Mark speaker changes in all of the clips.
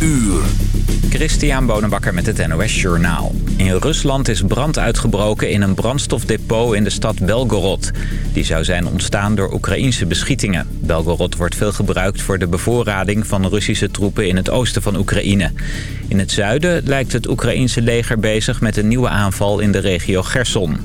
Speaker 1: uur.
Speaker 2: Christian Bonenbakker met het NOS Journaal. In Rusland is brand uitgebroken in een brandstofdepot in de stad Belgorod. Die zou zijn ontstaan door Oekraïnse beschietingen. Belgorod wordt veel gebruikt voor de bevoorrading van Russische troepen in het oosten van Oekraïne. In het zuiden lijkt het Oekraïense leger bezig met een nieuwe aanval in de regio Gerson.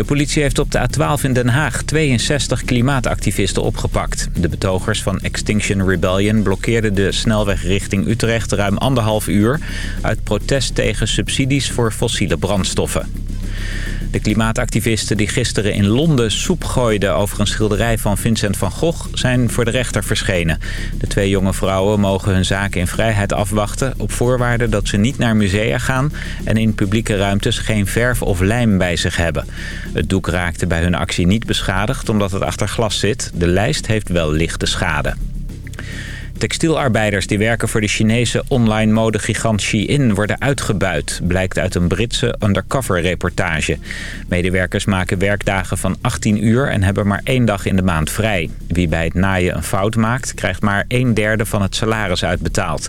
Speaker 2: De politie heeft op de A12 in Den Haag 62 klimaatactivisten opgepakt. De betogers van Extinction Rebellion blokkeerden de snelweg richting Utrecht ruim anderhalf uur... uit protest tegen subsidies voor fossiele brandstoffen. De klimaatactivisten die gisteren in Londen soep gooiden over een schilderij van Vincent van Gogh zijn voor de rechter verschenen. De twee jonge vrouwen mogen hun zaken in vrijheid afwachten op voorwaarde dat ze niet naar musea gaan en in publieke ruimtes geen verf of lijm bij zich hebben. Het doek raakte bij hun actie niet beschadigd omdat het achter glas zit. De lijst heeft wel lichte schade. Textielarbeiders die werken voor de Chinese online modegigant Shein worden uitgebuit, blijkt uit een Britse undercover-reportage. Medewerkers maken werkdagen van 18 uur en hebben maar één dag in de maand vrij. Wie bij het naaien een fout maakt, krijgt maar een derde van het salaris uitbetaald.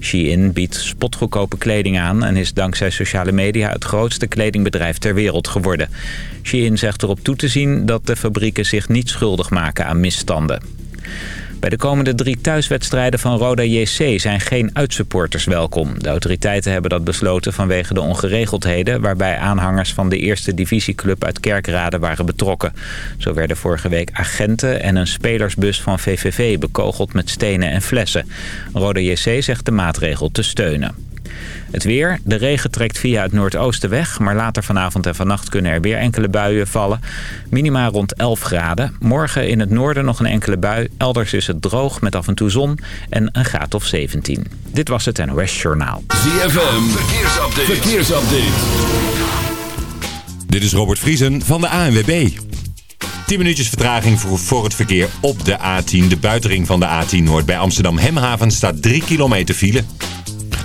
Speaker 2: Shein biedt spotgoedkope kleding aan en is dankzij sociale media het grootste kledingbedrijf ter wereld geworden. Shein zegt erop toe te zien dat de fabrieken zich niet schuldig maken aan misstanden. Bij de komende drie thuiswedstrijden van Roda JC zijn geen uitsupporters welkom. De autoriteiten hebben dat besloten vanwege de ongeregeldheden... waarbij aanhangers van de eerste divisieclub uit Kerkrade waren betrokken. Zo werden vorige week agenten en een spelersbus van VVV bekogeld met stenen en flessen. Roda JC zegt de maatregel te steunen. Het weer. De regen trekt via het noordoosten weg. Maar later vanavond en vannacht kunnen er weer enkele buien vallen. Minima rond 11 graden. Morgen in het noorden nog een enkele bui. Elders is het droog met af en toe zon en een graad of 17. Dit was het NOS Journaal.
Speaker 1: ZFM. Verkeersupdate. Verkeersupdate. Dit is Robert Vriesen van de ANWB. 10 minuutjes vertraging voor, voor het verkeer op de A10. De buitenring van de A10 Noord bij Amsterdam Hemhaven staat 3 kilometer file.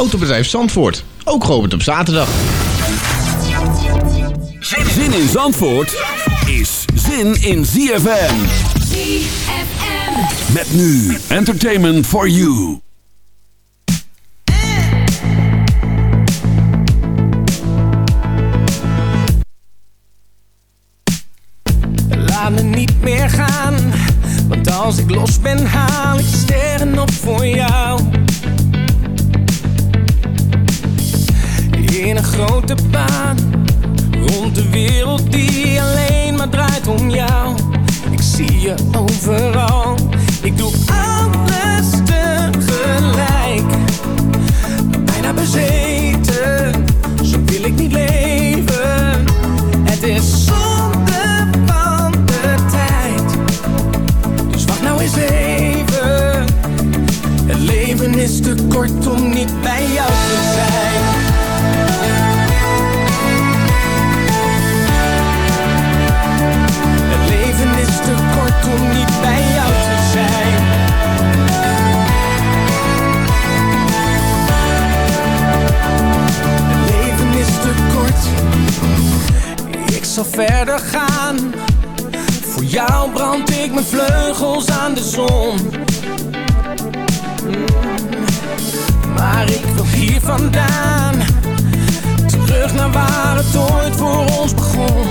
Speaker 3: Autobedrijf Zandvoort. Ook geopend op zaterdag.
Speaker 1: Zin in Zandvoort is zin in ZFM.
Speaker 4: ZFM.
Speaker 1: Met nu Entertainment for You.
Speaker 5: Laat me niet meer gaan, want als ik los ben haal ik sterren op voor jou. In een grote baan, rond de wereld die alleen maar draait om jou. Ik zie je overal, ik doe alles tegelijk. Bijna bezeten, zo wil ik niet leven. Het is zonde van de tijd. Dus wacht nou eens even. Het leven is te kort om niet bij jou te zijn. Om niet bij jou te zijn. Het leven is te kort. Ik zal verder gaan. Voor jou brand ik mijn vleugels aan de zon. Maar ik wil hier vandaan. Terug naar waar het ooit voor ons begon.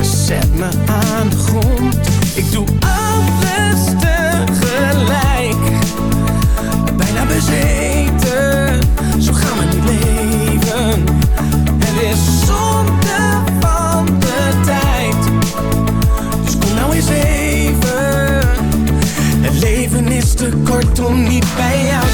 Speaker 5: Zet me aan de grond. Ik doe alles tegelijk. Bijna bezeten. Zo gaan we niet leven. Het is zonde van de tijd. Dus kom nou eens even. Het leven is te kort om niet bij jou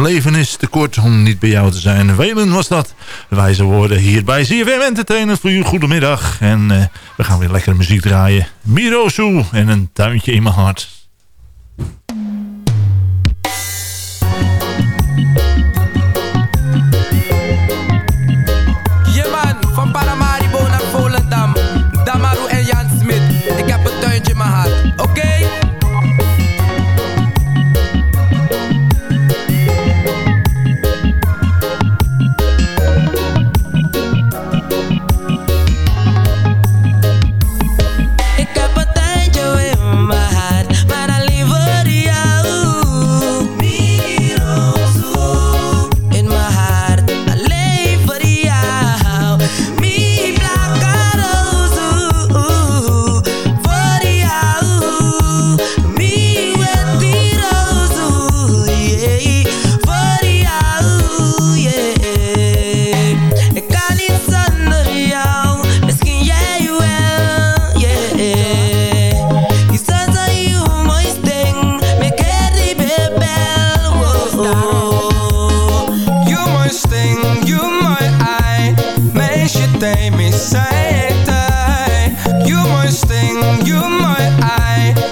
Speaker 6: Leven is te kort om niet bij jou te zijn. Welen was dat. Wijze woorden hier bij ZFM Entertainment voor u. Goedemiddag. En uh, we gaan weer lekkere muziek draaien. Mirosu en een tuintje in mijn hart. I.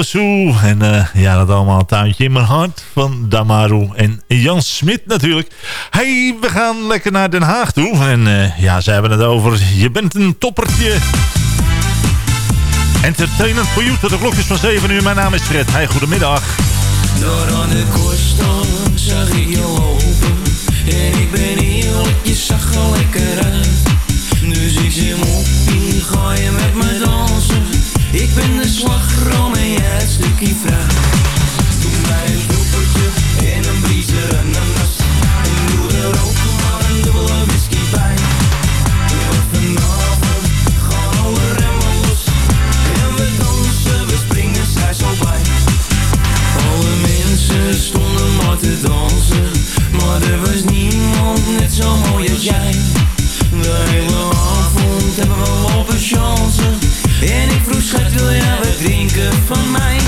Speaker 6: En uh, ja, dat allemaal tuintje in mijn hart van Damaru en Jan Smit natuurlijk. Hey, we gaan lekker naar Den Haag toe. En uh, ja, ze hebben het over, je bent een toppertje.
Speaker 7: Entertainment for You tot de klokjes van 7 uur. Mijn naam is Fred. Hey, goedemiddag.
Speaker 8: Door aan de koststal zag ik je lopen. En ik ben eerlijk, je zag er lekker uit. Dus ik zeg moppie, ga je met me dansen? Ik ben de slagroom en jij het stukje fruit. Doe mij een doepertje en een briezer en een nas. En doe er ook maar een dubbele whisky bij. Want vanavond gaan alle remmen los. En we dansen, we springen, zij zo bij. Alle mensen stonden maar te dansen Maar er was niemand net zo mooi als jij De hele avond hebben we lopen chansen En ik vroeg schat wil jij wat drinken van mij?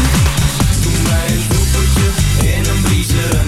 Speaker 8: Doe mij een doepertje en een briezer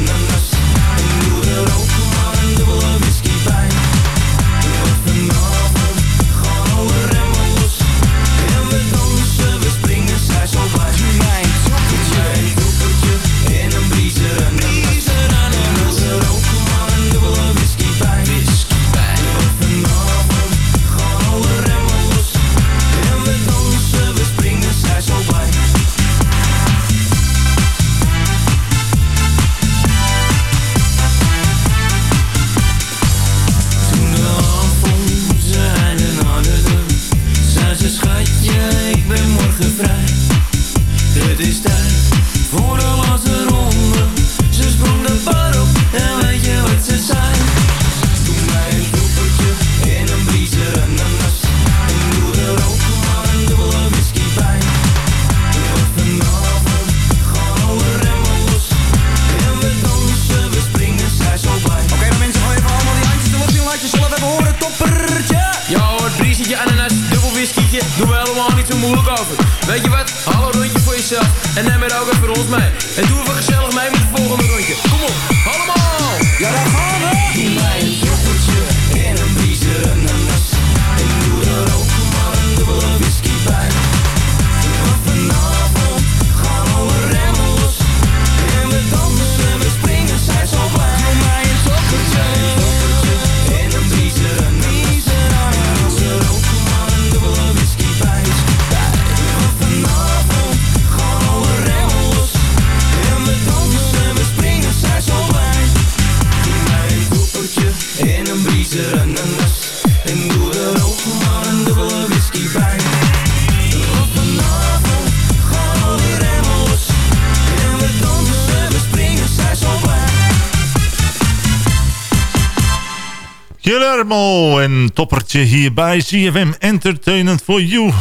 Speaker 8: En
Speaker 9: toppertje
Speaker 7: hier bij CFM Entertainment for You.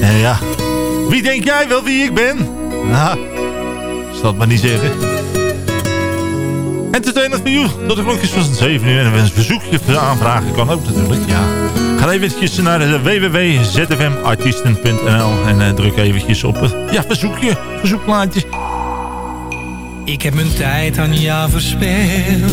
Speaker 7: En ja, wie denk jij wel wie ik ben? Nou, zal het maar niet zeggen. Entertainment for You, tot de klokjes van 7 uur. En een verzoekje aanvragen kan ook natuurlijk, ja. Ga eventjes naar www.zfmartiesten.nl en uh, druk eventjes op, uh, ja, verzoekje, verzoekplaatje.
Speaker 10: Ik heb mijn tijd aan jou verspeeld.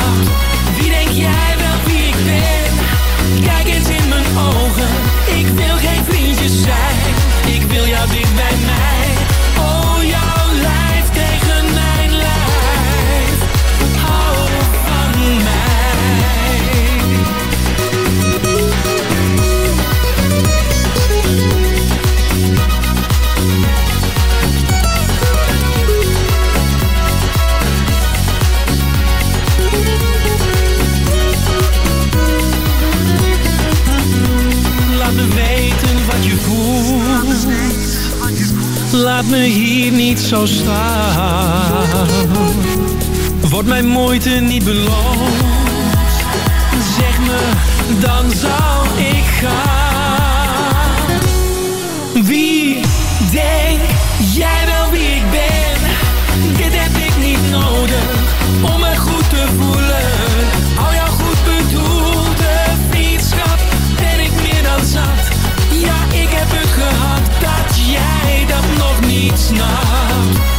Speaker 10: laat me hier niet zo staan. Wordt mijn moeite niet beloond? Zeg me, dan zal ik gaan. not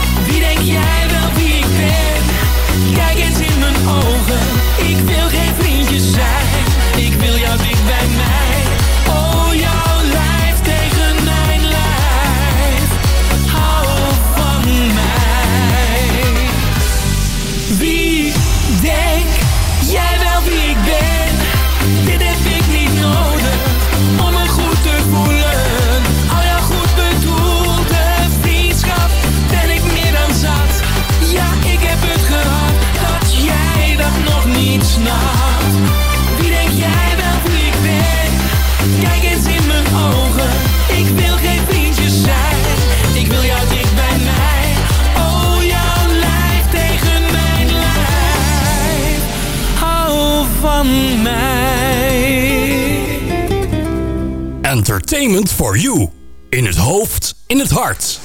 Speaker 11: Entertainment for you. In het hoofd, in het hart.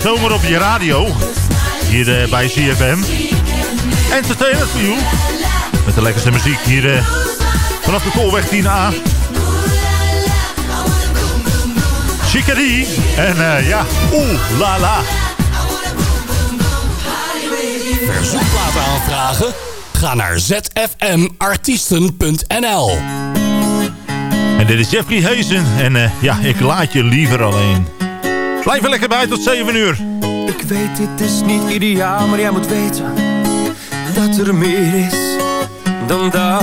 Speaker 7: Zomer op je radio. Hier uh, bij CFM. Entertainment for you. Met de lekkerste muziek hier uh, vanaf de Tolweg 10A. Chicarie. En uh, ja, oeh la la.
Speaker 11: Verzoekplaten aanvragen? Ga naar zfmartiesten.nl
Speaker 7: En dit is Jeffrey Hezen. En ja, ik laat je liever alleen. Blijf er lekker bij tot 7 uur.
Speaker 8: Ik weet, dit is niet ideaal, maar jij moet weten dat er meer is dan dat.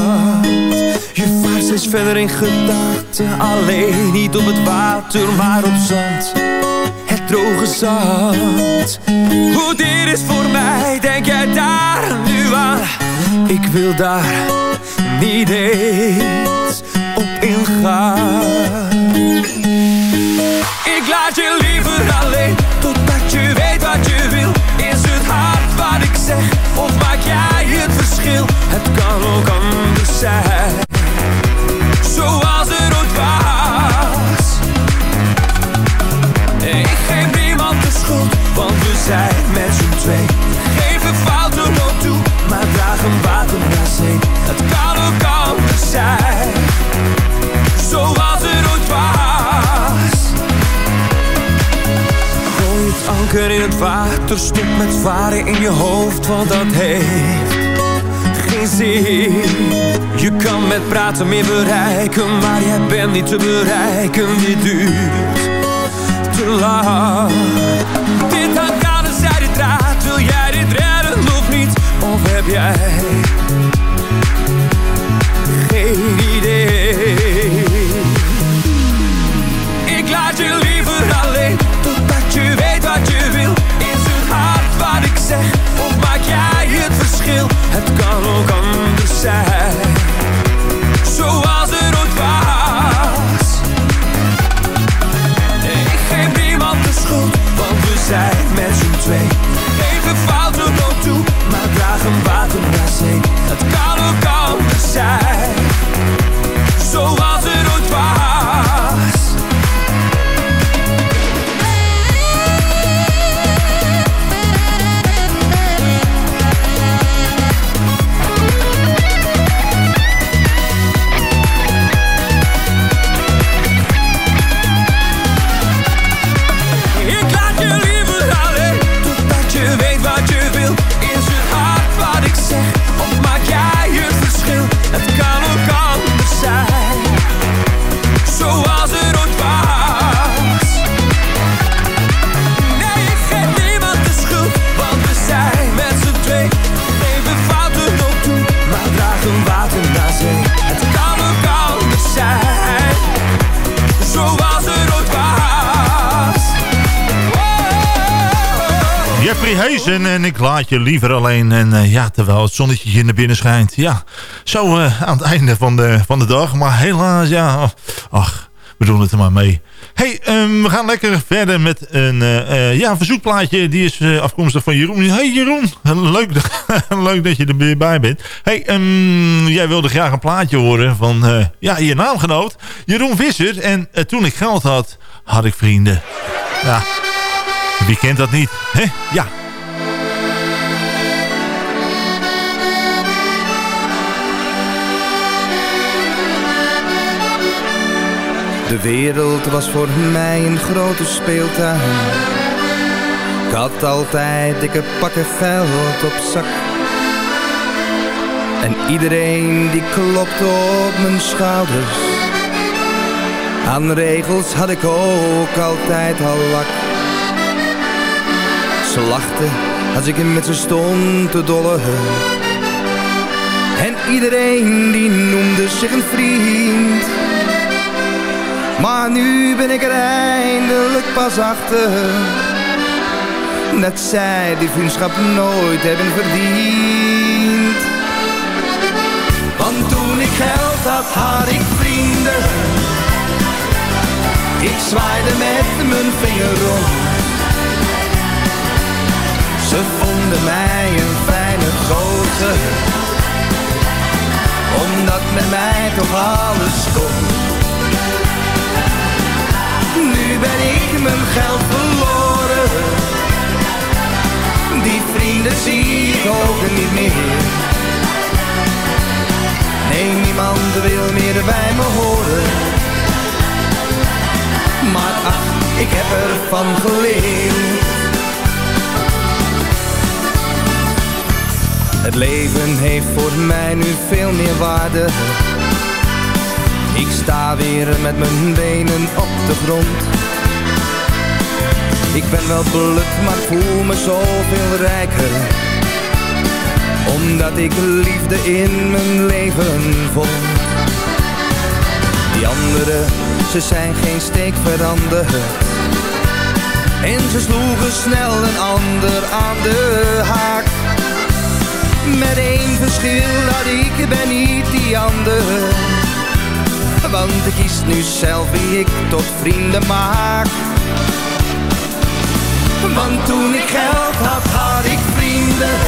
Speaker 8: Je vaart steeds verder in gedachten, alleen niet op het water, maar op zand. Het droge zand. Hoe dit is voor mij, denk jij daar nu aan? Ik wil daar niet eens op ingaan. Ik laat je Het kan zijn, zoals het ooit was. Ik geef niemand de schuld, want we zijn met z'n twee. Geef een fouten ook toe, maar draag een water naar zee. Het kan ook anders zijn, zoals het ooit was. Gooi het anker in het water, stop met varen in je hoofd, want dat heeft Je kan met praten meer bereiken, maar jij bent niet te bereiken, dit duurt te lang. Dit hangt aan een zijde draad, wil jij dit redden of niet? Of heb jij ook anders zijn, zoals het ooit was. Ik geef niemand de schuld, want we zijn met z'n twee. Een fouten ook toe, maar draag een water naar zee. Het kan ook anders zijn,
Speaker 7: en ik laat je liever alleen. En uh, ja, terwijl het zonnetje hier naar binnen schijnt. Ja, zo uh, aan het einde van de, van de dag. Maar helaas, ja. Ach, we doen het er maar mee. hey, um, we gaan lekker verder met een uh, ja, verzoekplaatje. Die is afkomstig van Jeroen. Hey Jeroen, leuk, leuk dat je er weer bij bent. hey, um, jij wilde graag een plaatje horen van ja, je naamgenoot. Jeroen Visser. En toen ik geld had, had ik vrienden. Ja. Wie kent dat niet? Ja.
Speaker 12: De wereld was voor mij een grote speeltuin. Ik had altijd dikke pakken geld op zak. En iedereen die klopte op mijn schouders. Aan regels had ik ook altijd al lak. Ze lachten als ik met ze stond te dollen. En iedereen die noemde zich een vriend. Maar nu ben ik er eindelijk pas achter. Dat zij die vriendschap nooit hebben verdiend. Want toen ik geld had, had ik vrienden. Ik zwaaide met mijn vinger rond. Ze vonden mij een fijne gozer Omdat met mij toch alles kon ben ik mijn geld verloren. Die vrienden zie ik ook niet meer. Nee, niemand wil meer bij me horen. Maar ach, ik heb ervan geleerd. Het leven heeft voor mij nu veel meer waarde. Ik sta weer met mijn benen op de grond ik ben wel blut, maar voel me zoveel rijker. Omdat ik liefde in mijn leven vond. Die anderen, ze zijn geen steek veranderd. En ze sloegen snel een ander aan de haak. Met één verschil, dat ik ben niet die ander. Want ik kies nu zelf wie ik tot vrienden maak. Want toen ik geld had, had ik vrienden.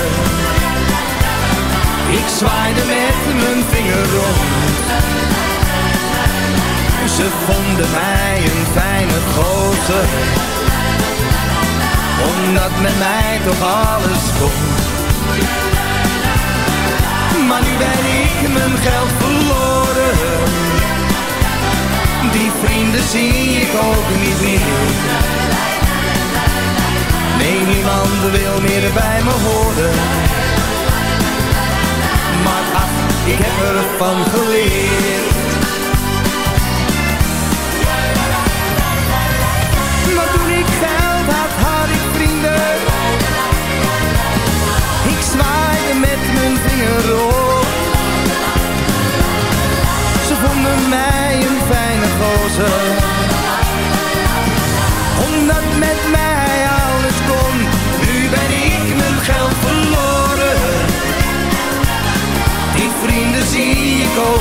Speaker 12: Ik zwaaide met mijn vinger rond. Ze vonden mij een fijne gozer. Omdat met mij toch alles kon. Maar nu ben ik mijn geld verloren. Die vrienden zie ik ook niet meer. Nee, niemand wil meer bij me horen. Maar ach, ik heb ervan geleerd. Maar toen ik geld had, had ik vrienden. Ik zwaaide met mijn vinger. Ze vonden mij een fijne gozer.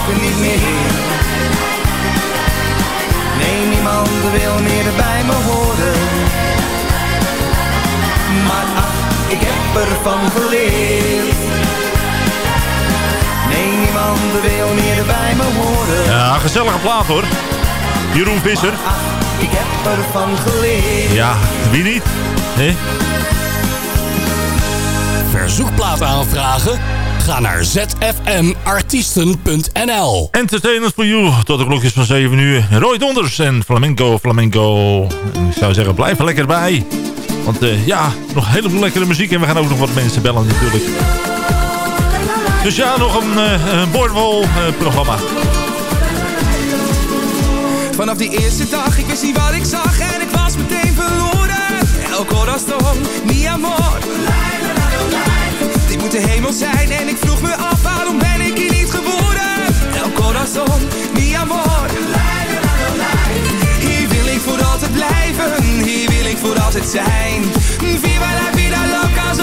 Speaker 12: Ook niet meer. Nee, niemand wil meer bij me horen. Maar ach, ik heb ervan geleerd. Nee, niemand wil meer bij me horen.
Speaker 7: Ja, gezellige plaat hoor. Jeroen Visser.
Speaker 12: Ach, ik heb ervan geleerd.
Speaker 7: Ja, wie niet? Nee?
Speaker 11: Verzoekplaat aanvragen? Ga naar zfmartiesten.nl
Speaker 7: Entertainment for you. Tot de klokjes van 7 uur. Roy Donders en Flamenco, Flamenco. En ik zou zeggen, blijf er lekker bij. Want eh, ja, nog een heleboel lekkere muziek. En we gaan ook nog wat mensen bellen natuurlijk. Dus ja, nog een, uh, een boordevol uh, programma.
Speaker 13: Vanaf die eerste dag, ik wist niet wat ik zag en ik was meteen verloren. El corazón, mi amor. Dit moet de hemel zijn en ik vroeg me af, waarom ben ik hier niet geboren? El corazón, mi amor. Hier wil ik voor altijd blijven, hier wil ik voor altijd zijn. Viva la vida loca,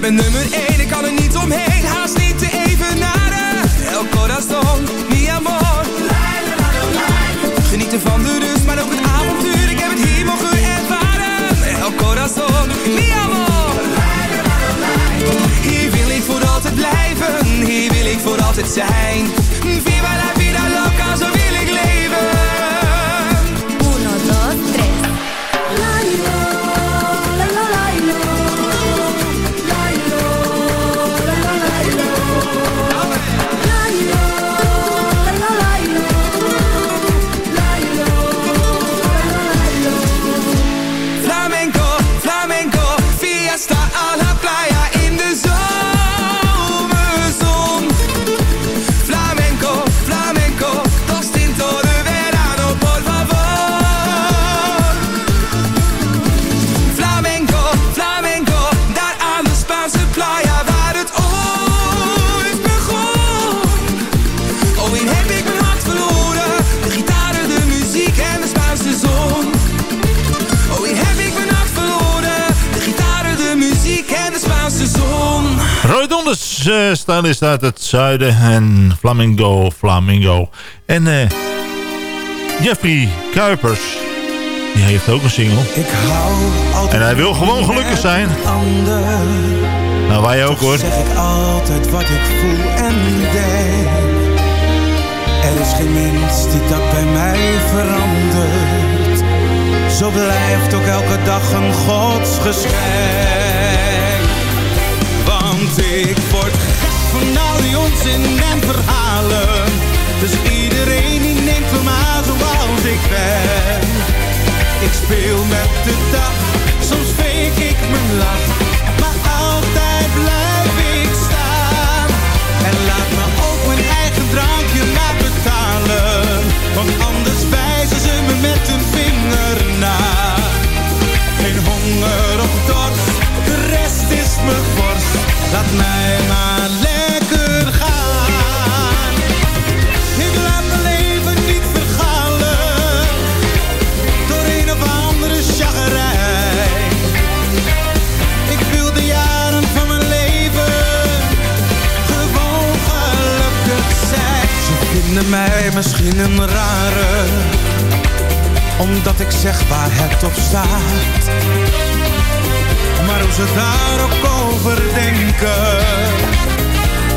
Speaker 13: Bent mijn nummer 1, ik kan er niet omheen, haast niet te evenaren. El corazón, mi amor. Genieten van de rust, maar ook het avontuur, ik heb het hier mogen ervaren. El corazón, mi amor. Hier wil ik voor altijd blijven, hier wil ik voor altijd zijn.
Speaker 7: Nederlandse uh, stylist uit het zuiden. En Flamingo, Flamingo. En uh, Jeffrey Kuipers. Die heeft ook een single.
Speaker 13: Ik hou
Speaker 7: en hij wil gewoon gelukkig zijn.
Speaker 13: Ander.
Speaker 7: Nou, wij ook hoor.
Speaker 13: zeg ik altijd wat ik voel en denk. Er is geen mens die dat bij mij verandert. Zo blijft ook elke dag een godsgeschenk. Want ik word gek van al die onzin en verhalen. Dus iedereen die neemt me maar zoals ik ben. Ik speel met de dag, soms fake ik mijn lach. Maar altijd blijf ik staan. En laat me ook mijn eigen drankje maar betalen. Want anders wijzen ze me met een vinger na. Geen honger of dorst, de rest is me borst. Laat mij maar lekker gaan. Ik laat mijn leven niet vergalen. Door een of andere chagrijn. Ik wil de jaren van mijn leven gewoon gelukkig zijn. Ze vinden mij misschien een rare, omdat ik zeg waar het op staat. Maar hoe ze daar ook over denken,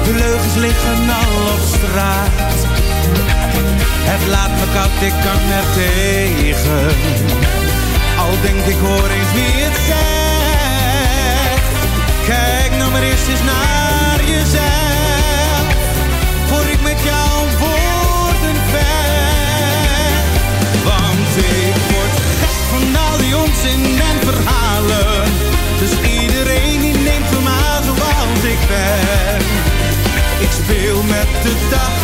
Speaker 13: de leugens liggen al op straat. Het laat me koud, ik kan er tegen. Al denk ik hoor eens wie het zegt. Dag,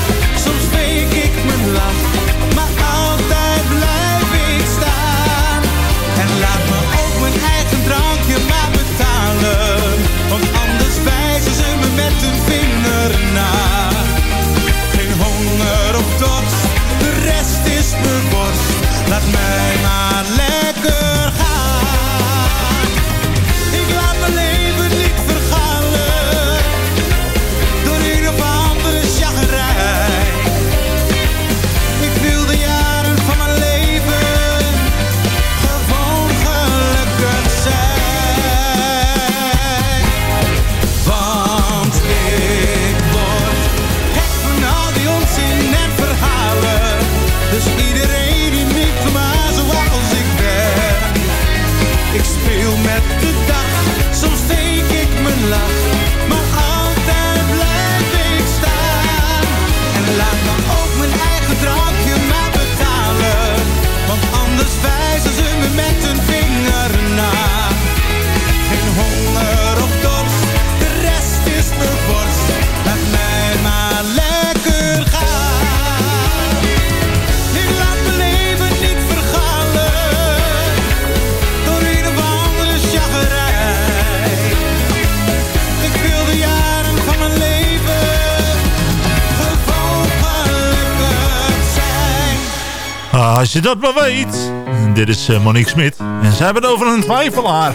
Speaker 7: Als je dat maar weet. Dit is eh, Monique Smit. En zij hebben het over een twijfelaar.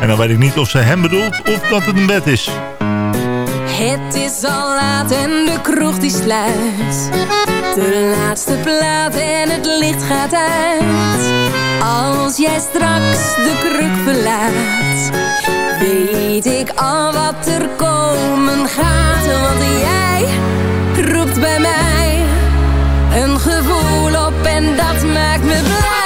Speaker 7: En dan weet ik niet of ze hem bedoelt of dat het een bed is.
Speaker 4: Het is al laat en de kroeg die sluit. De laatste plaat en het licht gaat uit. Als jij straks de kruk verlaat, weet ik al wat er komen gaat. Want jij roept bij mij een gevoel en dat maakt me blij.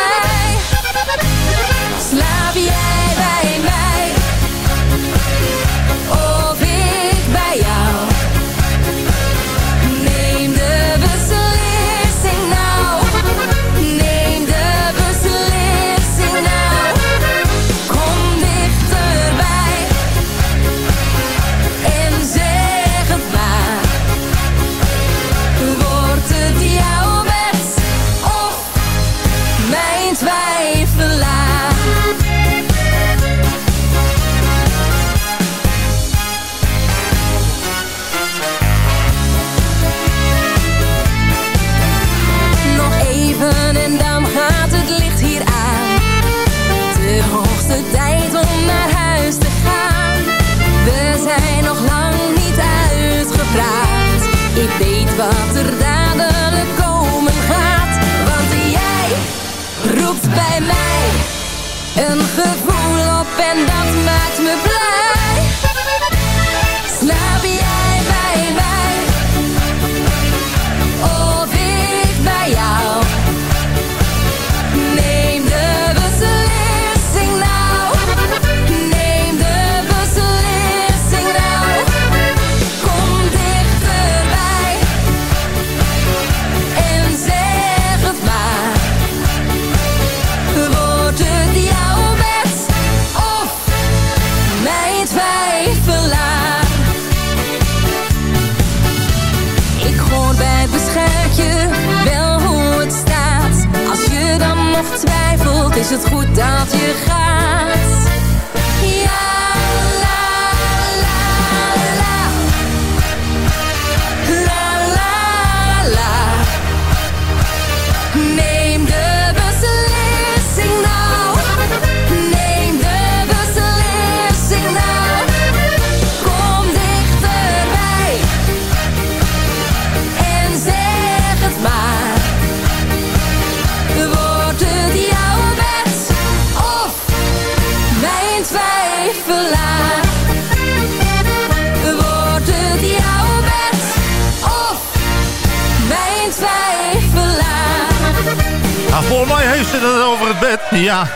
Speaker 4: wat er dadelijk komen gaat. Want jij roept bij mij een gevoel op en dat maakt me blij.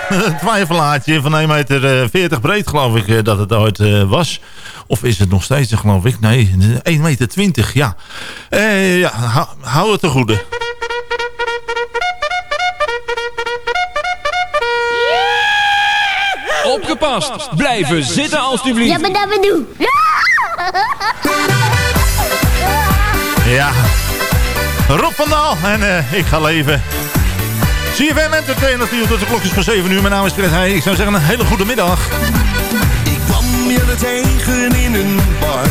Speaker 7: Een twijfelaartje van 1,40 meter eh, 40 breed geloof ik eh, dat het ooit eh, was. Of is het nog steeds geloof ik? Nee, 1,20 meter, 20, ja. Eh, ja hou, het te goede.
Speaker 11: Opgepast! Blijven zitten alstublieft.
Speaker 14: Ja, maar dat we doen.
Speaker 7: Ja. Rob van Daal en uh, ik ga leven. CFM Entertainers de klok klokjes voor 7 uur. Mijn naam is Fred Heij. Ik zou zeggen een hele goede middag.
Speaker 15: Ik kwam je tegen in een bar.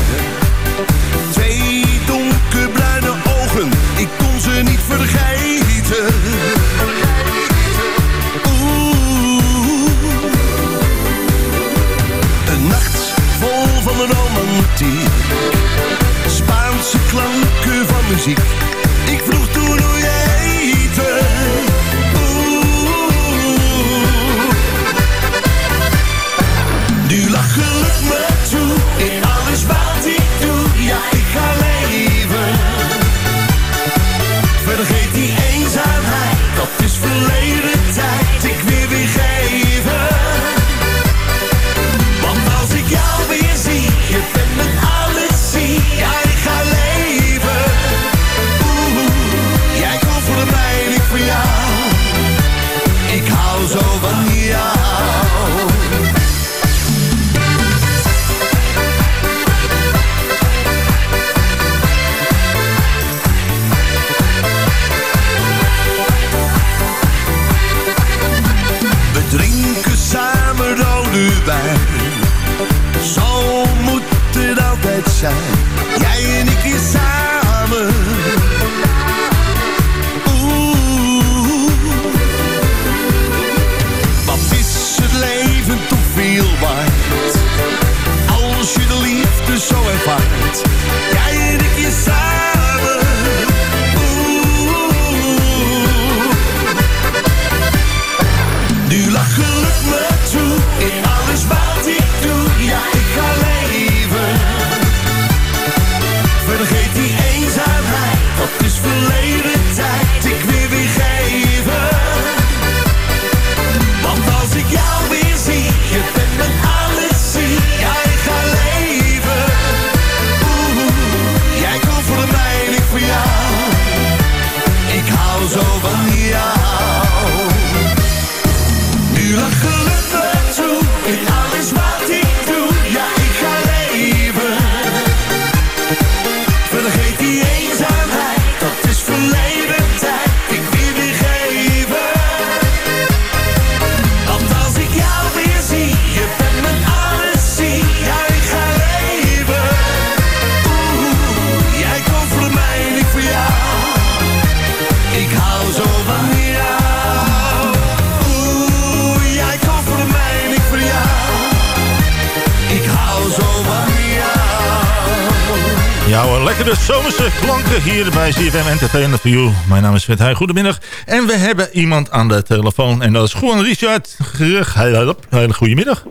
Speaker 7: Bij CFM Entertainment for You. Mijn naam is Fred Heij, goedemiddag. En we hebben iemand aan de telefoon en dat is Juan Richard. Hele goedemiddag.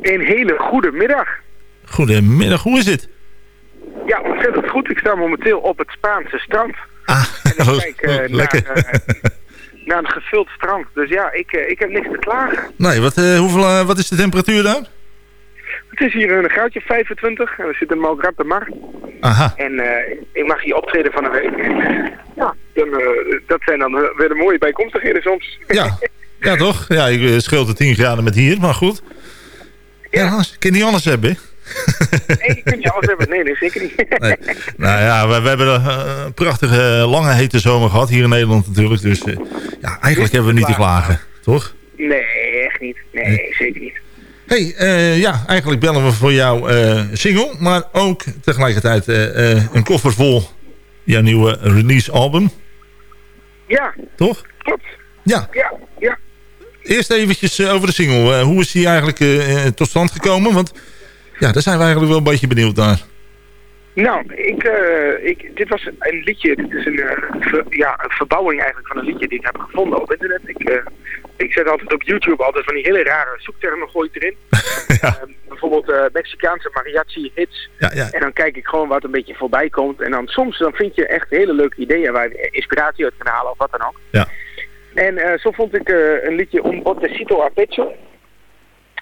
Speaker 14: Een hele goede middag.
Speaker 7: Goedemiddag, hoe is het?
Speaker 14: Ja, ontzettend goed. Ik sta momenteel op het Spaanse strand.
Speaker 7: Ah,
Speaker 14: en ik kijk eh,
Speaker 7: lekker.
Speaker 14: naar, eh, naar een gevuld strand. Dus ja, ik, eh, ik heb niks te klagen.
Speaker 7: Nee, wat, hoeveel, wat is de temperatuur daar?
Speaker 14: Het is hier een graadje 25 en we zitten in Malgrat de Mar.
Speaker 7: Aha.
Speaker 14: En eh, ik mag hier optreden van een week. Eh, ja, dan, eh, dat zijn dan weer de mooie bijkomstigheden soms.
Speaker 7: Ja, ja toch? Ja, ik scheelt de 10 graden met hier, maar goed. Ja, anders- kan je niet alles hebben. hè?
Speaker 14: Nee, je kunt je alles hebben. Nee, nee, zeker niet.
Speaker 7: Nee. Nou ja, we, we hebben een prachtige, lange, hete zomer gehad hier in Nederland natuurlijk. Dus ja, eigenlijk hebben we niet te klagen, toch?
Speaker 14: Nee, echt niet. Nee, zeker niet.
Speaker 7: Hey, eh, ja, eigenlijk bellen we voor jou eh, single, maar ook tegelijkertijd eh, een koffer vol jouw nieuwe release album,
Speaker 14: Ja,
Speaker 7: toch?
Speaker 14: klopt.
Speaker 7: Ja.
Speaker 14: Ja, ja.
Speaker 7: Eerst eventjes over de single. Hoe is die eigenlijk tot stand gekomen? Want ja, daar zijn we eigenlijk wel een beetje benieuwd naar.
Speaker 14: Nou, ik, ik, dit was een liedje, dit is een, ver- ja, een verbouwing eigenlijk van een liedje die ik heb gevonden op internet. Ik, ik zet altijd op YouTube altijd van die hele rare zoektermen gooi ik erin. Eh, bijvoorbeeld eh, Mexicaanse mariachi hits.
Speaker 7: Ja, ja.
Speaker 14: En dan kijk ik gewoon wat een beetje voorbij komt. En dan soms dan vind je echt hele leuke ideeën waar je inspiratie uit kan halen of wat dan ook.
Speaker 7: Ja.
Speaker 14: En eh, zo vond ik eh, een liedje Un Botecito a Pecho.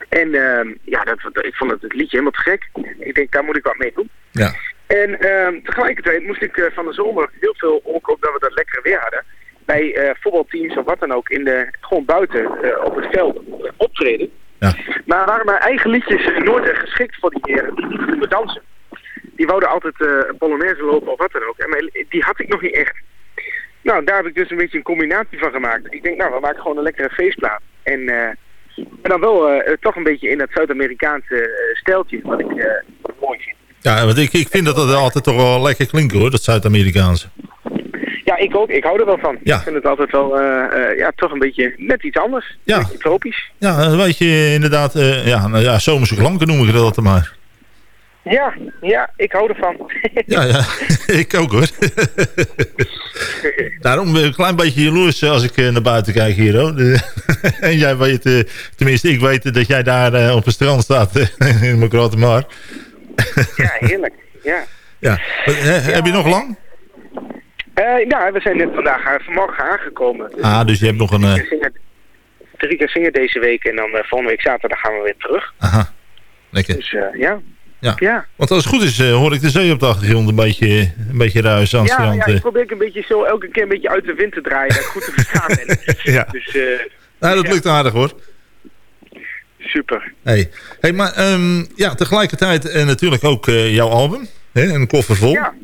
Speaker 14: En ehm, ja, dat, dat- ik vond het, het liedje helemaal te gek. Ik denk, daar moet ik wat mee doen.
Speaker 7: Ja.
Speaker 14: En ehm, tegelijkertijd moest ik van de zomer heel veel, ook omdat we dat lekkere weer hadden, bij eh, voetbalteams of wat dan ook, in de, gewoon buiten eh, op het veld optreden.
Speaker 7: Ja.
Speaker 14: Maar waren mijn eigen liedjes eh, nooit geschikt voor die heren die niet konden dansen. Die wouden altijd polonaise lopen of wat dan ook. En mijn, die had ik nog niet echt. Nou, daar heb ik dus een beetje een combinatie van gemaakt. Ik denk, nou, we maken gewoon een lekkere feestplaat. En, en dan wel toch een beetje in dat Zuid-Amerikaanse eh, stijltje, wat ik mooi vind.
Speaker 7: Ja, want ik, ik vind dat het altijd toch wel lekker klinkt hoor, dat Zuid-Amerikaanse.
Speaker 14: Ja, ik ook. Ik hou er wel van.
Speaker 7: Ja.
Speaker 14: Ik vind het altijd wel, eh, eh, ja, toch een beetje net iets anders.
Speaker 7: Ja.
Speaker 14: Beetje tropisch.
Speaker 7: Ja, een beetje inderdaad, eh, ja, nou ja, zomerse klanken noem ik het altijd maar.
Speaker 14: Ja, ja, ik hou ervan.
Speaker 7: Ja, ja, ik ook hoor. Daarom ben ik een klein beetje jaloers als ik naar buiten kijk hier hoor. En jij weet, tenminste ik weet dat jij daar op het strand staat in mijn
Speaker 14: ja, heerlijk. Ja.
Speaker 7: Ja. Heb je nog lang?
Speaker 14: Ja, we zijn net vandaag, vanmorgen aangekomen.
Speaker 7: Ah, dus je hebt nog een...
Speaker 14: drie,
Speaker 7: eh,
Speaker 14: keer zingen, drie keer zingen deze week en dan eh, volgende week zaterdag gaan we weer terug.
Speaker 7: aha, lekker.
Speaker 14: Dus ja.
Speaker 7: Ja.
Speaker 14: Ja.
Speaker 7: Want als het goed is hoor ik de zee op de achtergrond een beetje, een beetje ruis aan het
Speaker 14: Ja,
Speaker 7: strand.
Speaker 14: ja, ik probeer ik een beetje zo elke keer een beetje uit de wind te draaien, dat ik goed te verstaan ben.
Speaker 7: Ja.
Speaker 14: Dus
Speaker 7: Nou, dat lukt aardig hoor.
Speaker 14: super.
Speaker 7: Hey. Hey, maar ehm, ja, tegelijkertijd eh, natuurlijk ook jouw album. Hè, een koffer vol.
Speaker 14: Ja,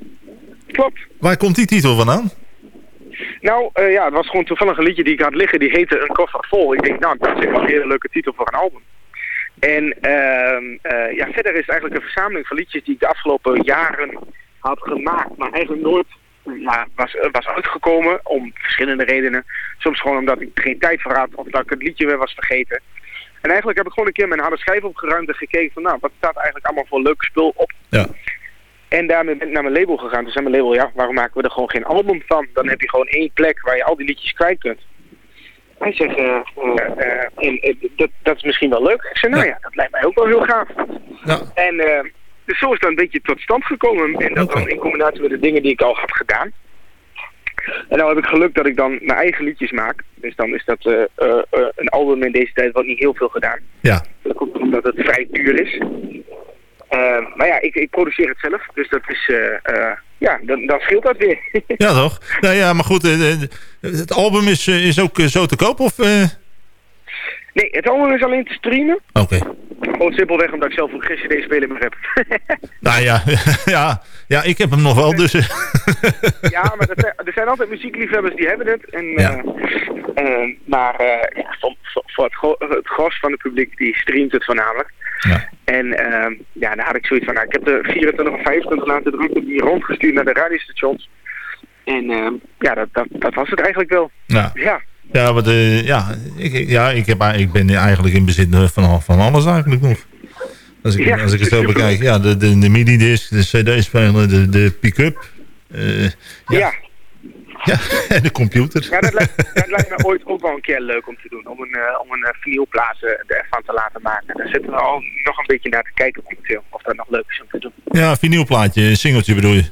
Speaker 14: klopt.
Speaker 7: Waar komt die titel vandaan?
Speaker 14: Nou, eh, ja, het was gewoon toevallig een liedje die ik had liggen. Die heette Een koffer vol. Ik denk, nou, dat is een hele leuke titel voor een album. En ehm, eh, ja, verder is het eigenlijk een verzameling van liedjes die ik de afgelopen jaren had gemaakt. Maar eigenlijk nooit ja, was, eh, was uitgekomen om verschillende redenen. Soms gewoon omdat ik geen tijd voor had of dat ik het liedje weer was vergeten. En eigenlijk heb ik gewoon een keer mijn harde schijf opgeruimd en gekeken van, nou, wat staat eigenlijk allemaal voor leuk spul op.
Speaker 7: Ja.
Speaker 14: En daarmee ben ik naar mijn label gegaan. Toen zei mijn label, ja, waarom maken we er gewoon geen album van? Dan heb je gewoon één plek waar je al die liedjes kwijt kunt. Hij zegt, eh, eh, eh, en, eh, dat, dat is misschien wel leuk. Ik zei, nou ja, dat lijkt mij ook wel heel gaaf.
Speaker 7: Ja.
Speaker 14: En eh, dus zo is dat een beetje tot stand gekomen. En dat dan in combinatie met de dingen die ik al had gedaan. En nou heb ik geluk dat ik dan mijn eigen liedjes maak. Dus dan is dat eh, eh, eh, een album in deze tijd wordt niet heel veel gedaan.
Speaker 7: Ja.
Speaker 14: Dat komt omdat het vrij duur is. Eh, maar ja, ik, ik produceer het zelf. Dus dat is, eh, eh, ja, dan, dan scheelt dat weer.
Speaker 7: Ja, toch? Nou ja, maar goed, eh, het album is, is ook zo te koop of...
Speaker 14: nee, het album is alleen te streamen.
Speaker 7: Oké.
Speaker 14: Gewoon simpelweg omdat ik zelf ook geen cd-speler meer heb.
Speaker 7: Nou ja, ja, ja, ik heb hem nog wel, dus...
Speaker 14: ja, maar er zijn, er zijn altijd muziekliefhebbers die hebben het. En,
Speaker 7: Ja.
Speaker 14: eh, eh, maar ja, voor, voor, het gros van het publiek die streamt het voornamelijk.
Speaker 7: Ja.
Speaker 14: En eh, ja, daar had ik zoiets van, nou, ik heb de 24 of 25 laten drukken, die rondgestuurd naar de radiostations. En eh, ja, dat, dat, dat was het eigenlijk wel.
Speaker 7: Ja.
Speaker 14: Ja.
Speaker 7: Ja, want, eh, ja, ik, ja ik, heb, ik ben eigenlijk in bezit van, van alles eigenlijk nog. Als ik,
Speaker 14: Ja,
Speaker 7: als ik het zo bekijk. Ja, de, de, de midi-disc, de cd-speler, de, de pick-up. eh, ja.
Speaker 14: Ja.
Speaker 7: Ja, en de computer.
Speaker 14: Ja, dat lijkt, dat lijkt me ooit ook wel een keer leuk om te doen. Om een, eh, om een uh, vinylplaat eh, ervan te laten maken. Daar zitten we al nog een beetje naar te kijken momenteel. Of dat nog leuk is om te doen.
Speaker 7: Ja, vinylplaatje, een singeltje bedoel je?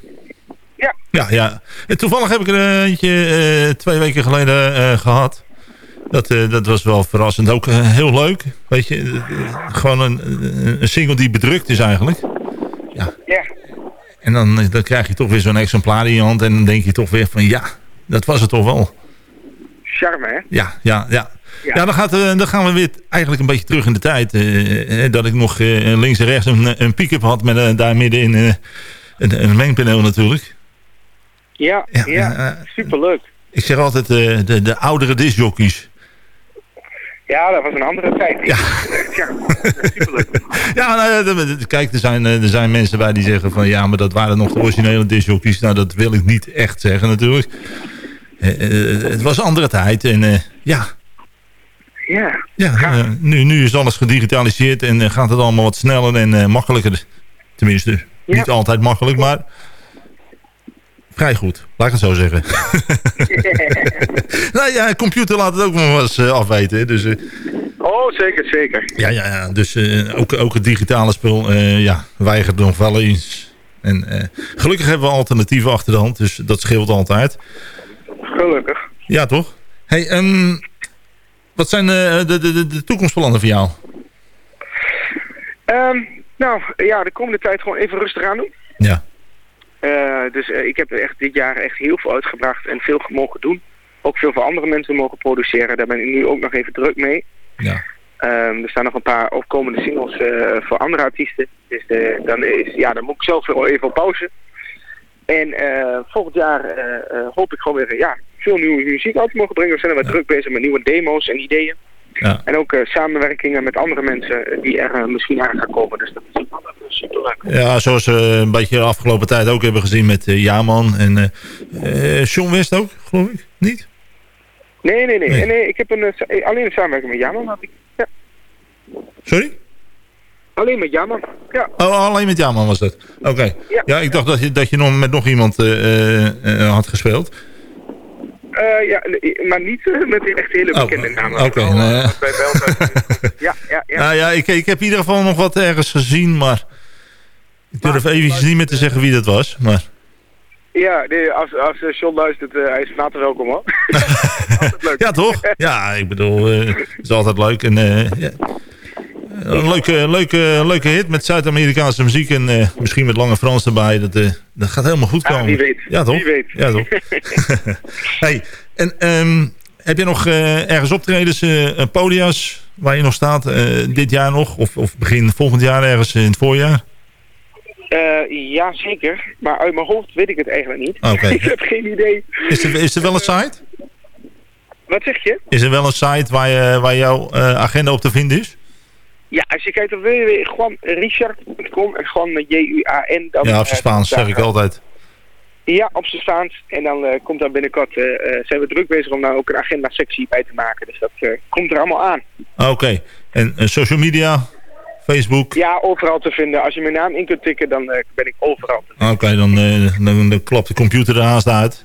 Speaker 14: Ja.
Speaker 7: Ja, ja. En toevallig heb ik er een eentje eh, twee weken geleden eh, gehad. Dat, eh, dat was wel verrassend. Ook eh, heel leuk. Weet je, eh, gewoon een, een- single die bedrukt is eigenlijk.
Speaker 14: Ja.
Speaker 7: En dan, eh, dan krijg je toch weer zo'n exemplaar in je hand. En dan denk je toch weer van ja, dat was het toch wel.
Speaker 14: Charme, hè?
Speaker 7: Ja, ja, ja.
Speaker 14: Ja.
Speaker 7: Ja, dan, gaat, eh, dan gaan we weer eigenlijk een beetje terug in de tijd. eh, eh, dat ik nog links en rechts een, een pick-up had met daar middenin een, een mengpaneel natuurlijk.
Speaker 14: Ja, ja, superleuk.
Speaker 7: Ik zeg altijd de, de oudere discjockeys.
Speaker 14: Ja, dat was een andere tijd. Ja. ja, superleuk.
Speaker 7: Ja, nou, ja, kijk, er zijn, er zijn mensen bij die zeggen van... ja, maar dat waren nog de originele discjockeys. Nou, dat wil ik niet echt zeggen natuurlijk. Eh, eh, het was andere tijd en eh, ja...
Speaker 14: Ja.
Speaker 7: Ja, eh, nu, nu is alles gedigitaliseerd en eh, gaat het allemaal wat sneller en eh, makkelijker. Tenminste, niet altijd makkelijk, maar vrij goed. Laat ik het zo zeggen. nou ja, een computer laat het ook nog wel eens eh, afweten. Dus, eh,
Speaker 14: Oh, zeker, zeker.
Speaker 7: ja, ja, ja, dus eh, ook, ook het digitale spul eh, ja, weigert nog wel eens. En eh, gelukkig hebben we alternatieven achter de hand, dus dat scheelt altijd.
Speaker 14: Gelukkig.
Speaker 7: Ja, toch? Hey, ehm, wat zijn eh, de, de, de, de toekomstplannen voor jou?
Speaker 14: Ehm, nou, ja, de komende tijd gewoon even rustig aan doen.
Speaker 7: Ja.
Speaker 14: Eh, dus eh, ik heb echt dit jaar echt heel veel uitgebracht en veel mogen doen. Ook veel voor andere mensen mogen produceren. Daar ben ik nu ook nog even druk mee.
Speaker 7: Ja.
Speaker 14: Ehm, er staan nog een paar opkomende singles eh, voor andere artiesten. Dus de, dan, is, ja, dan moet ik zelf wel even op pauze. En volgend jaar hoop ik gewoon weer ja, veel nieuwe muziek uit mogen brengen. We zijn er wat druk bezig met nieuwe demo's en ideeën.
Speaker 7: Ja.
Speaker 14: En ook eh, samenwerkingen met andere mensen eh, die er eh, misschien aan gaan komen. Dus dat is ook wel superleuk.
Speaker 7: Ja, zoals we een beetje de afgelopen tijd ook hebben gezien met Jaman en Sean West ook, geloof ik. Niet?
Speaker 14: Nee, nee, nee.
Speaker 7: Nee.
Speaker 14: nee. ik heb een, alleen een samenwerking met Jaman. Had ik. Ja.
Speaker 7: Sorry?
Speaker 14: Alleen met Jaman. Ja.
Speaker 7: Oh, alleen met Jaman was dat. Oké. Ja. ik dacht dat je, dat je nog met nog iemand had gespeeld.
Speaker 14: Eh, ja, maar niet eh, met die echt hele
Speaker 7: Oh,
Speaker 14: bekende namen.
Speaker 7: oké,
Speaker 14: Oh,
Speaker 7: nou ja.
Speaker 14: eh, bij België. ja, ja, ja.
Speaker 7: Nou ja, ik, ik heb in ieder geval nog wat ergens gezien, maar... Ik durf eventjes niet meer te zeggen wie dat was, maar...
Speaker 14: Ja, nee, als, als John luistert, hij is harte welkom hoor.
Speaker 7: Ja, toch? Ja, ik bedoel, het is altijd leuk. En, ja. Een leuke, leuke, leuke hit met Zuid-Amerikaanse muziek en eh, misschien met Lange Frans erbij. Dat, eh, dat gaat helemaal goed komen.
Speaker 14: Ah, wie weet.
Speaker 7: Ja, toch?
Speaker 14: Wie weet.
Speaker 7: Ja, toch? hey, en ehm, heb je nog eh, ergens optredens, podia's waar je nog staat dit jaar nog? Of, of begin volgend jaar ergens in het voorjaar?
Speaker 14: Ja, zeker. Maar uit mijn hoofd weet ik het eigenlijk niet.
Speaker 7: Oké.
Speaker 14: ik heb geen idee.
Speaker 7: Is er, is er wel een site?
Speaker 14: Wat zeg je?
Speaker 7: Is er wel een site waar, je, waar jouw agenda op te vinden is?
Speaker 14: Ja, als je kijkt op www.juanrichard.com en gewoon met J-U-A-N. dan,
Speaker 7: Ja, op
Speaker 14: eh,
Speaker 7: zijn Spaans
Speaker 14: daar-
Speaker 7: zeg ik altijd.
Speaker 14: Ja, op zijn Spaans. En dan eh, komt daar binnenkort, eh, eh, zijn we druk bezig om daar ook een agenda-sectie bij te maken. Dus dat eh, komt er allemaal aan.
Speaker 7: Oké. En eh, social media? Facebook?
Speaker 14: Ja, overal te vinden. Als je mijn naam in kunt tikken, dan eh, ben ik overal. te
Speaker 7: Oké, dan, eh, dan, dan klopt de computer er haast uit.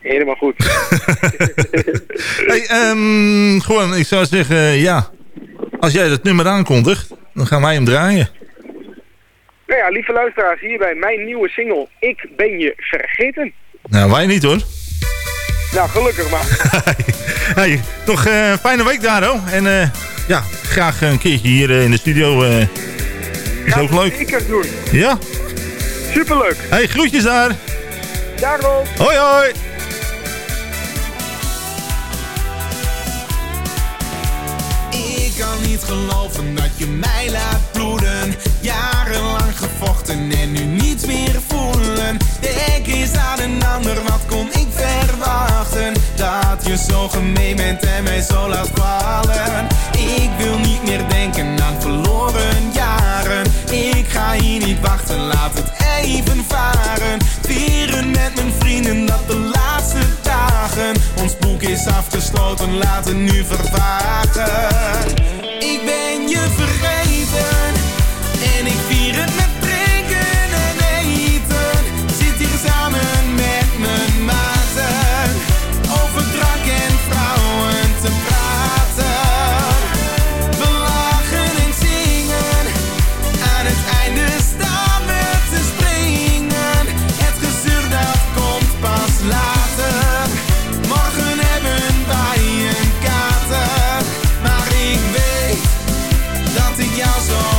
Speaker 14: Helemaal goed.
Speaker 7: hey, ehm, gewoon, ik zou zeggen, ja. Als jij dat nummer aankondigt, dan gaan wij hem draaien.
Speaker 14: nou ja, lieve luisteraars, hier bij mijn nieuwe single Ik Ben Je Vergeten.
Speaker 7: Nou, wij niet hoor.
Speaker 14: Nou, gelukkig maar.
Speaker 7: Hey, toch eh, een fijne week daar hoor. En eh, ja, graag een keertje hier eh, in de studio. is ook leuk.
Speaker 14: Zeker doen.
Speaker 7: Ja?
Speaker 14: Superleuk.
Speaker 7: Hey, groetjes daar.
Speaker 14: Daarom.
Speaker 7: Hoi hoi.
Speaker 13: Kan niet geloven dat je mij laat bloeden. Jarenlang gevochten en nu niets meer voelen. Denk eens aan een ander, wat kon ik verwachten? Dat je zo gemeen bent en mij zo laat vallen. Ik wil niet meer denken aan verloren jaren. Ik ga hier niet wachten, laat het even varen. Vieren met mijn vrienden dat dagen. Ons boek is afgesloten, laten nu vervagen. Ik ben je vergeten. y'all so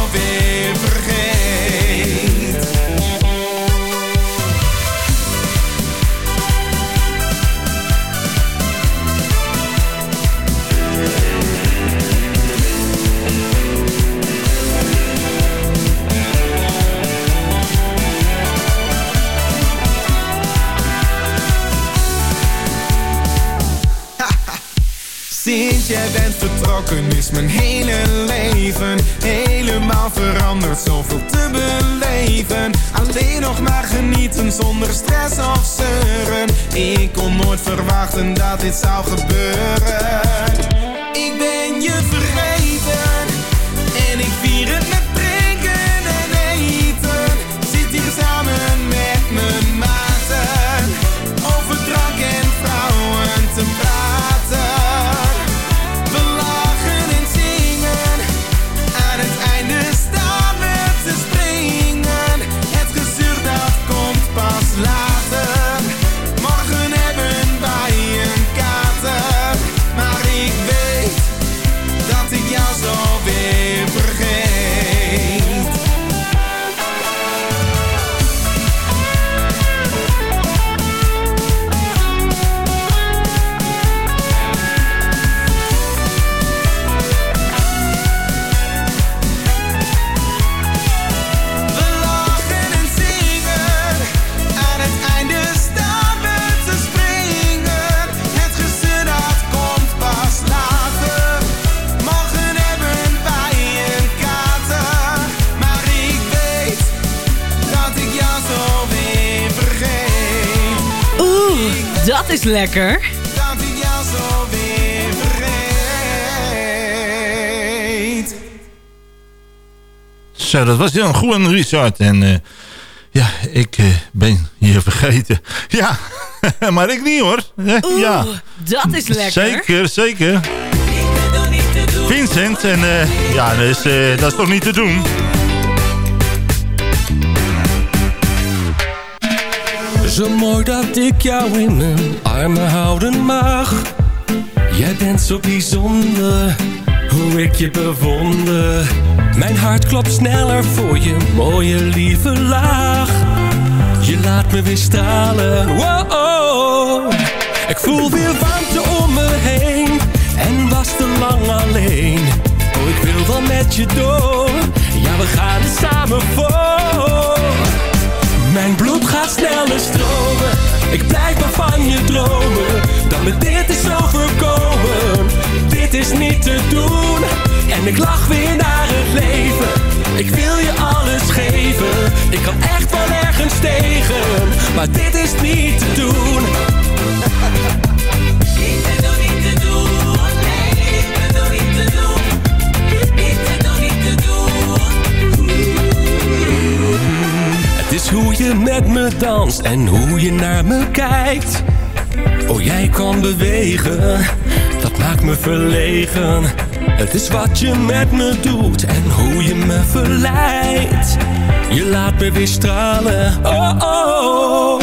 Speaker 13: is mijn hele leven helemaal veranderd. Zoveel te beleven. Alleen nog maar genieten zonder stress of zeuren. Ik kon nooit verwachten dat dit zou gebeuren. Ik ben je dat
Speaker 16: is lekker.
Speaker 13: Dat ik jou zo weer vergeet.
Speaker 7: Zo, dat was Jan Goen Richard. En eh, ja, ik eh, ben je vergeten. Ja, maar ik niet hoor. Eh,
Speaker 16: Oeh,
Speaker 7: ja.
Speaker 16: dat is lekker.
Speaker 7: Zeker, zeker. Vincent, en ja, dat is toch niet te doen?
Speaker 10: Zo mooi dat ik jou in mijn armen houden mag. Jij bent zo bijzonder, hoe ik je bewonder. Mijn hart klopt sneller voor je mooie lieve laag. Je laat me weer stralen, wow. Ik voel weer warmte om me heen en was te lang alleen. Oh, ik wil wel met je door, ja we gaan er samen voor. Mijn bloed gaat sneller stromen. Ik blijf maar van je dromen. Dat me dit is overkomen. Dit is niet te doen. En ik lach weer naar het leven. Ik wil je alles geven. Ik kan echt wel ergens tegen. Maar dit is niet te doen. Is hoe je met me danst en hoe je naar me kijkt. Oh, jij kan bewegen, dat maakt me verlegen. Het is wat je met me doet en hoe je me verleidt. Je laat me weer stralen, oh oh.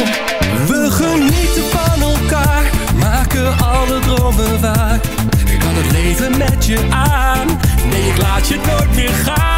Speaker 10: We genieten van elkaar, maken alle dromen waar. Ik kan het leven met je aan, nee ik laat je nooit meer gaan.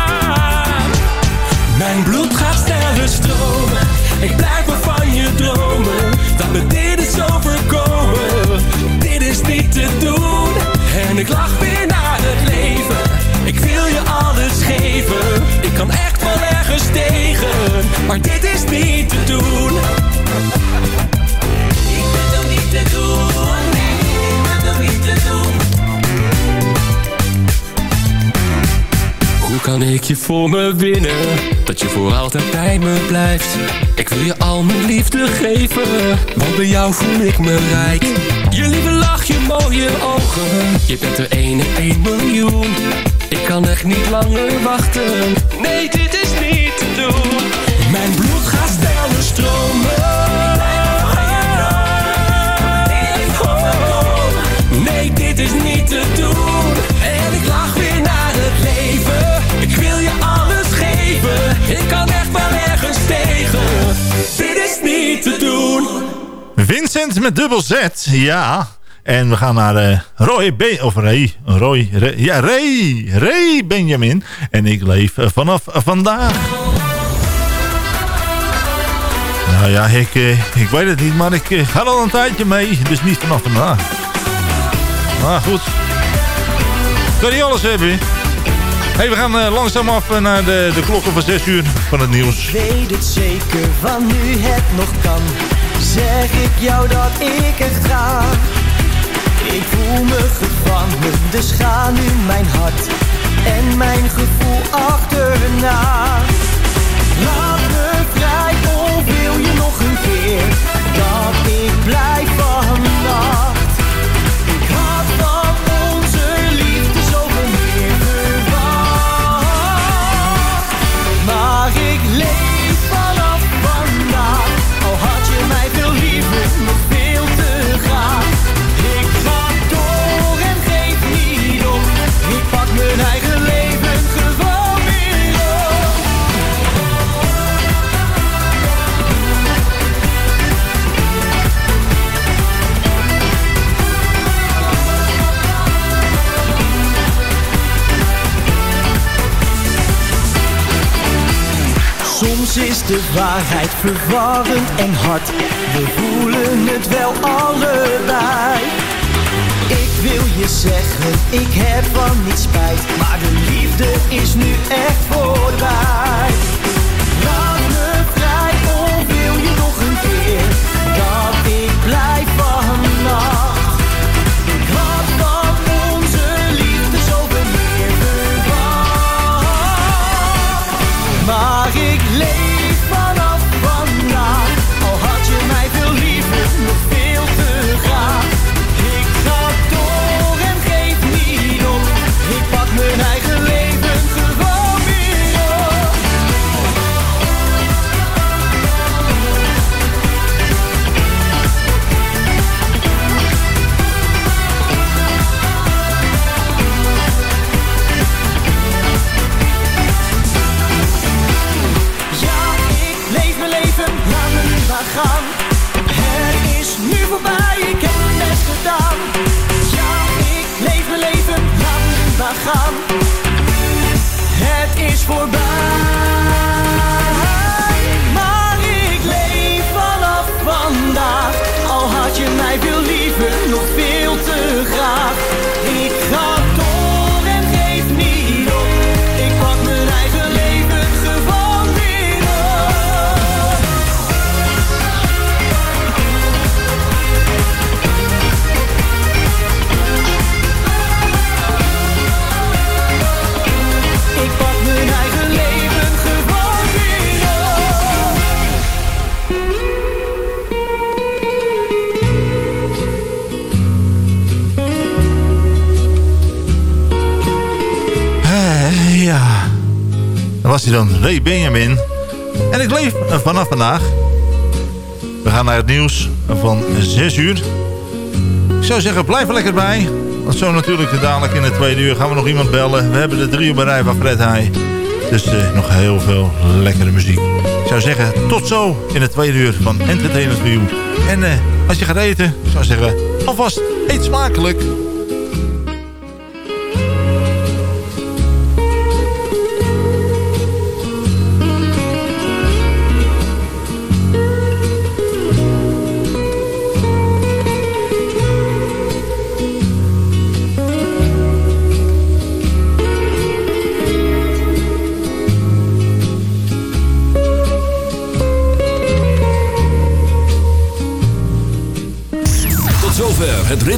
Speaker 10: Je voor me winnen? Dat je voor altijd bij me blijft. Ik wil je al mijn liefde geven. Want bij jou voel ik me rijk. Je lieve lach, je mooie ogen. Je bent één in één miljoen. Ik kan echt niet langer wachten. Nee, dit is
Speaker 7: Vincent met dubbel Z, ja. En we gaan naar eh, Roy B. Of Ray. Roy. Ray, ja, Ray. Ray Benjamin. En ik leef eh, vanaf vandaag. Nou ja, ik, eh, ik weet het niet, maar ik ga al een tijdje mee. Dus niet vanaf vandaag. Maar goed. Kan niet alles hebben. Hey, we gaan eh, langzaam af naar de, de klokken van 6 uur van het nieuws.
Speaker 12: Weet het zeker van nu het nog kan Zeg ik jou dat ik er ga Ik voel me gevangen Dus ga nu mijn hart en mijn gevoel achterna. Laat me vrij, of wil je nog een keer dat ik blijf verwarrend en hard. We voelen het wel allebei. Ik wil je zeggen, ik heb van niet spijt. Maar de liefde is nu echt voorbij. Voorbij.
Speaker 7: Dan Ray Benjamin. En ik leef eh, vanaf vandaag. We gaan naar het nieuws van 6 uur. Ik zou zeggen, blijf er lekker bij. Want zo natuurlijk dadelijk in het tweede uur gaan we nog iemand bellen. We hebben de drie op rij van Fred Heij. Dus eh, nog heel veel lekkere muziek. Ik zou zeggen, tot zo in het tweede uur van Entertainment View. En eh, als je gaat eten, zou zeggen, alvast eet smakelijk.